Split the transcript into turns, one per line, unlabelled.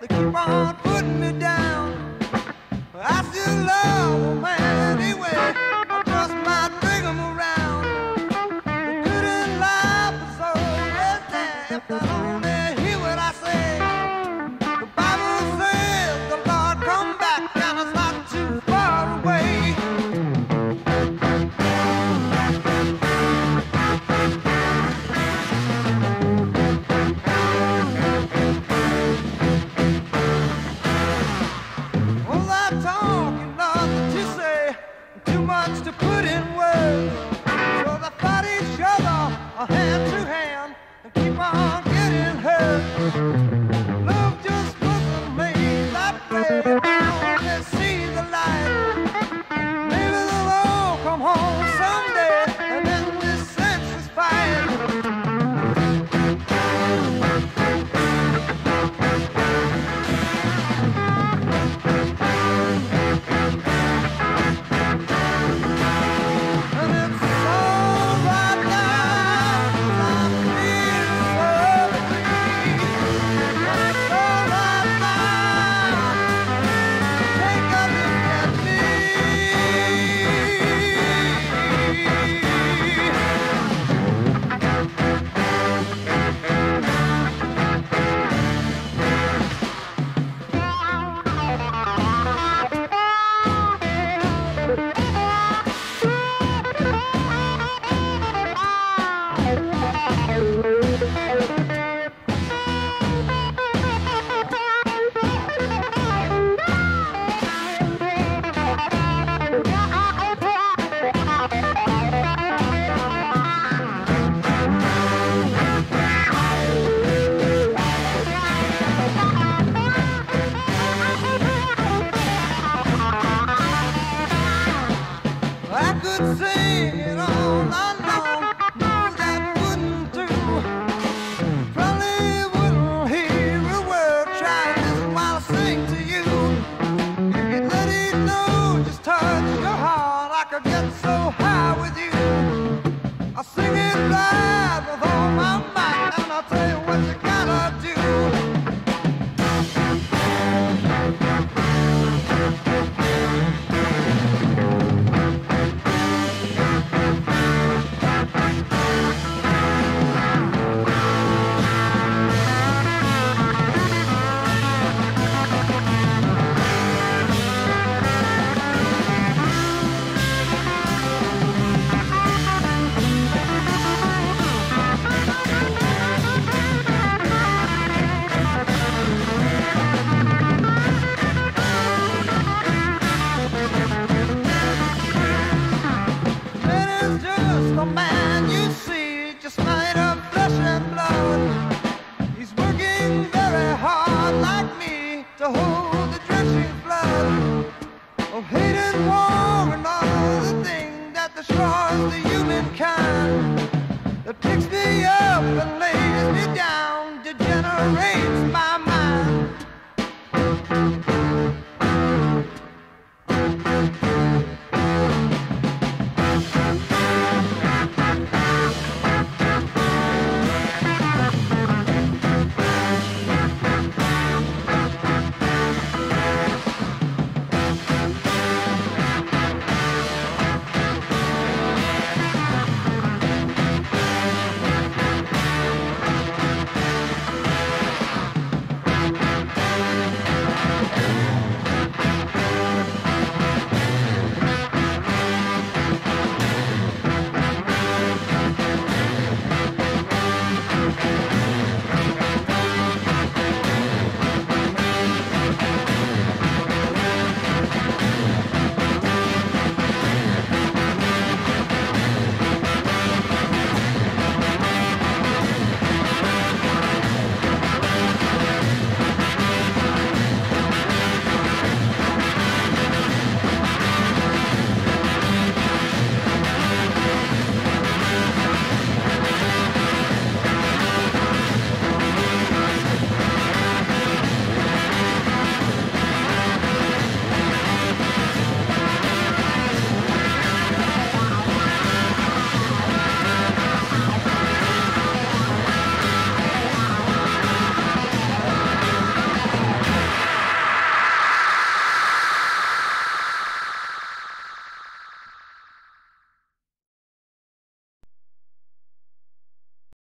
They keep on putting me down. too much to put in words. So they fight each other, hand to hand, and keep on getting hurt. sing. a spite of flesh and blood. He's working very hard, like me, to hold the drenching flood of hate and war and all the that the. That picks me up and lays me down, degenerates my mind.